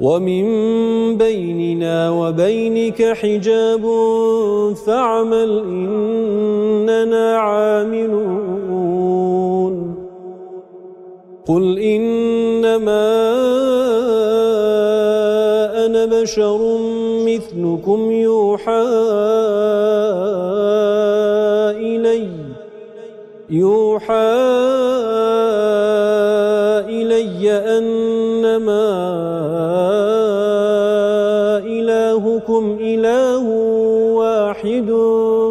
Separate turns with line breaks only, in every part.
ومن بيننا وبينك حجاب فاعمل إننا عاملون. قل إنما أنا بشر مثلكم يوحى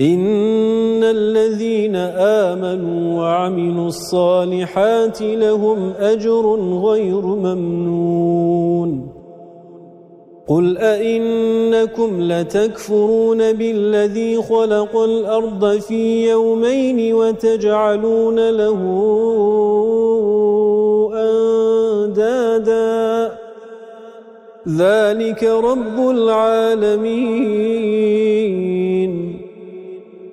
إن الذين آمنوا وعملوا الصالحات لهم أجر غير ممنون. قل أئنكم لتكفرون بالذي خلق الأرض في يومين وتجعلون له أندادا. ذلك رب العالمين.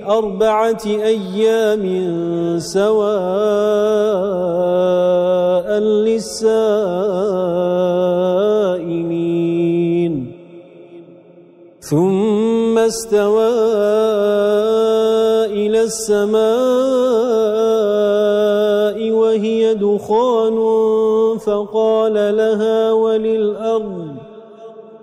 أربعة أيام سواء للسائلين. ثم استوى إلى السماء وهي دخان فقال لها وللأرض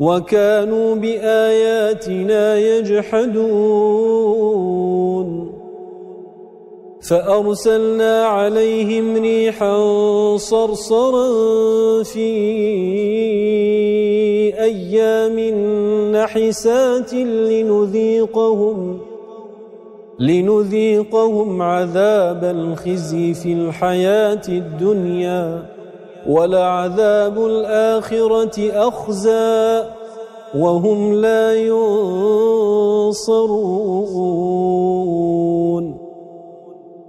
وَكَانُوا بِآيَاتِنَا يَجْحَدُونَ. فَأَرْسَلْنَا عَلَيْهِمْ رِيحًا صَرْصَرًا فِي أَيَّامٍ نَحِسَاتٍ لِنُذِيقَهُمْ لنذيقهم عذاب الخزي في الحياة الدنيا. ولعذاب الآخرة أخزى وهم لا ينصرون.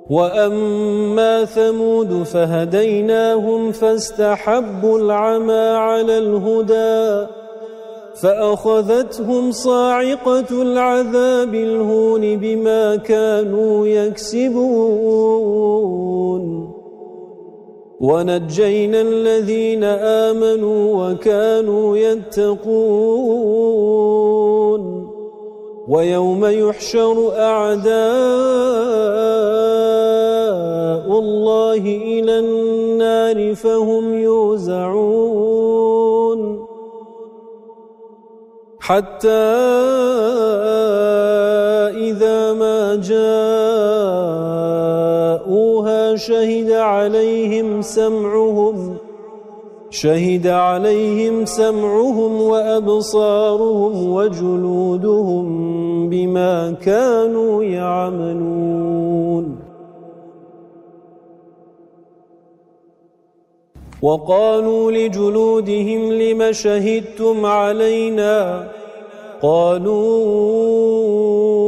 وأما ثمود فهديناهم فاستحبوا العمى على الهدى فأخذتهم صاعقة العذاب الهون بما كانوا يكسبون. ونجينا الذين آمنوا وكانوا يتقون ويوم يحشر أعداء الله إلى النار فهم يوزعون حتى إذا ما جاءوها سمعهم شهد عليهم سمعهم وأبصارهم وجلودهم بما كانوا يعملون. وقالوا لجلودهم لم شهدتم علينا؟ قالوا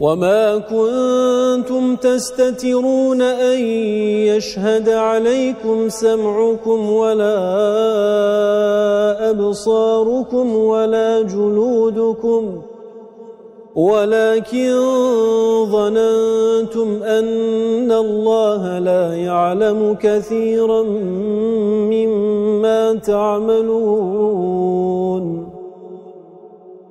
وَمَا كُنتُمْ تَسْتَتِرُونَ أَن يَشْهَدَ عَلَيْكُمْ سَمْعُكُمْ وَلَا أَبْصَارُكُمْ وَلَا جُلُودُكُمْ وَلَكِنْ ظَنَنْتُمْ أَنَّ اللَّهَ لَا يَعْلَمُ كَثِيرًا مِّمَّا تَعْمَلُونَ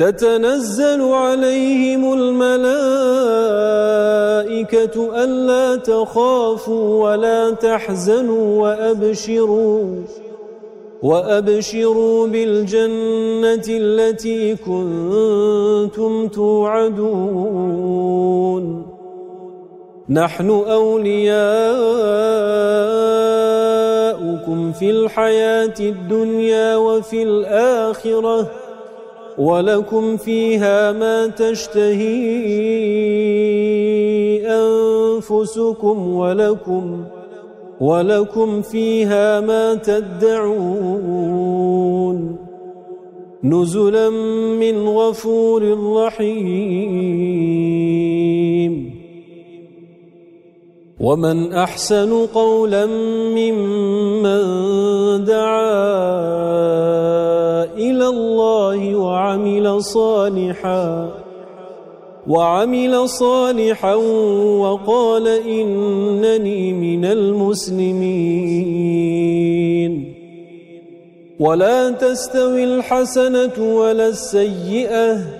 تتنزل عليهم الملائكة ألا تخافوا ولا تحزنوا وأبشروا وأبشروا بالجنة التي كنتم توعدون. نحن أولياؤكم في الحياة الدنيا وفي الآخرة. ولكم فيها ما تشتهي أنفسكم ولكم ولكم فيها ما تدعون نزلا من غفور رحيم. ومن أحسن قولا ممن دعا إلى الله وعمل صالحا وعمل صالحا وقال إنني من المسلمين. ولا تستوي الحسنة ولا السيئة.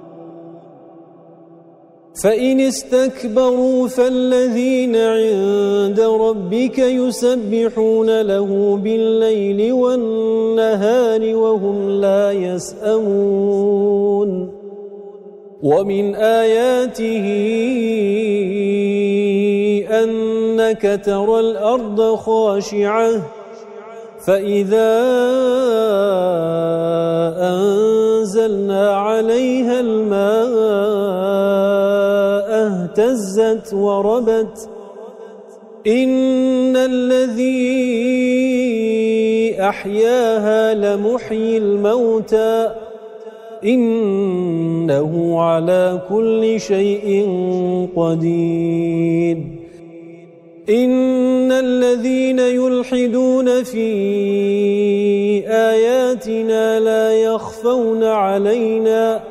فإن استكبروا فالذين عند ربك يسبحون له بالليل والنهار وهم لا يسأمون. ومن آياته أنك ترى الأرض خاشعة فإذا أنزلنا عليها الماء اهتزت وربت. إن الذي أحياها لمحيي الموتى. إنه على كل شيء قدير. إن الذين يلحدون في آياتنا لا يخفون علينا.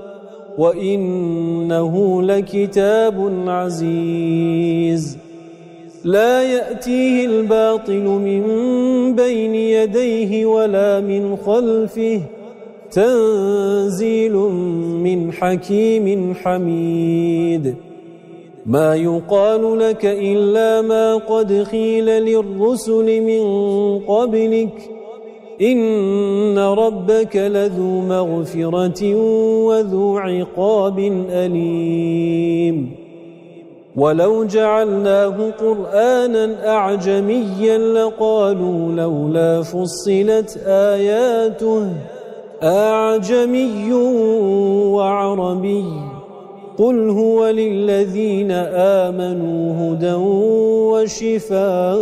وَإِنَّهُ لَكِتَابٌ عَزِيزٌ. لا يأتيه الباطل من بين يديه ولا من خلفه. تنزيل من حكيم حميد. ما يقال لك إلا ما قد خيل للرسل من قبلك. إن ربك لذو مغفرة وذو عقاب أليم. ولو جعلناه قرآنا أعجميا لقالوا لولا فصلت آياته أعجمي وعربي. قل هو للذين آمنوا هدى وشفاء.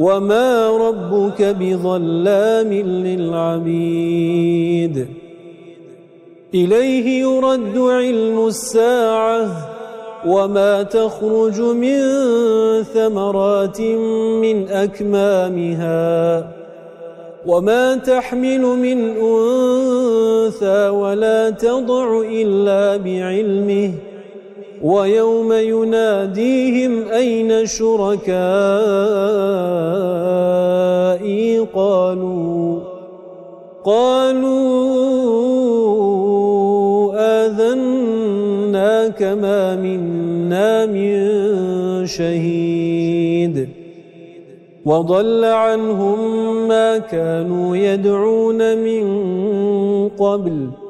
وما ربك بظلام للعبيد إليه يرد علم الساعة وما تخرج من ثمرات من أكمامها وما تحمل من أنثى ولا تضع إلا بعلمه ويوم يناديهم أين شركائي؟ قالوا قالوا آذناك ما منا من شهيد. وضل عنهم ما كانوا يدعون من قبل.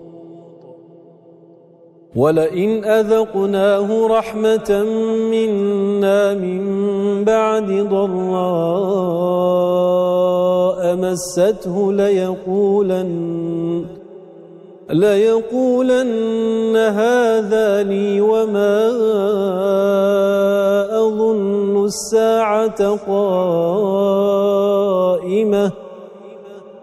وَلَئِنْ أَذَقْنَاهُ رَحْمَةً مِنَّا مِنْ بَعْدِ ضَرَّاءٍ مَسَّتْهُ لَيَقُولَنَّ لَيَقُولَنَّ هَذَا لِي وَمَا أَظُنُّ السَّاعَةَ قَائِمَةً.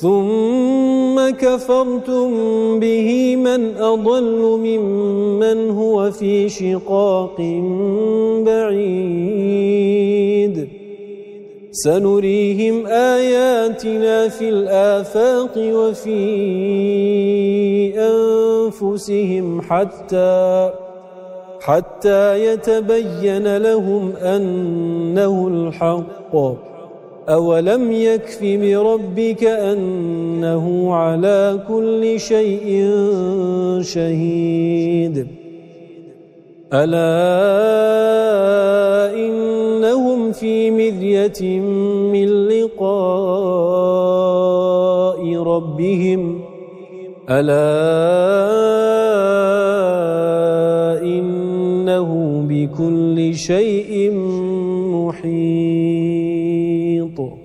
ثُمَّ كَفَرْتُمْ بِهِ مَنْ أَضَلُّ مِمَّنْ هُوَ فِي شِقَاقٍ بَعِيدٍ. سَنُرِيهِمْ آيَاتِنَا فِي الْآفَاقِ وَفِي أَنفُسِهِمْ حَتَّى حَتَّى يَتَبَيَّنَ لَهُمْ أَنَّهُ الْحَقُّ. أَوَلَمْ يَكْفِ بِرَبِّكَ أَنَّهُ عَلَى كُلِّ شَيْءٍ شَهِيدٌ أَلَا إِنَّهُمْ فِي مِرْيَةٍ مِّن لِّقَاءِ رَبِّهِمْ أَلَا إِنَّهُ بِكُلِّ شَيْءٍ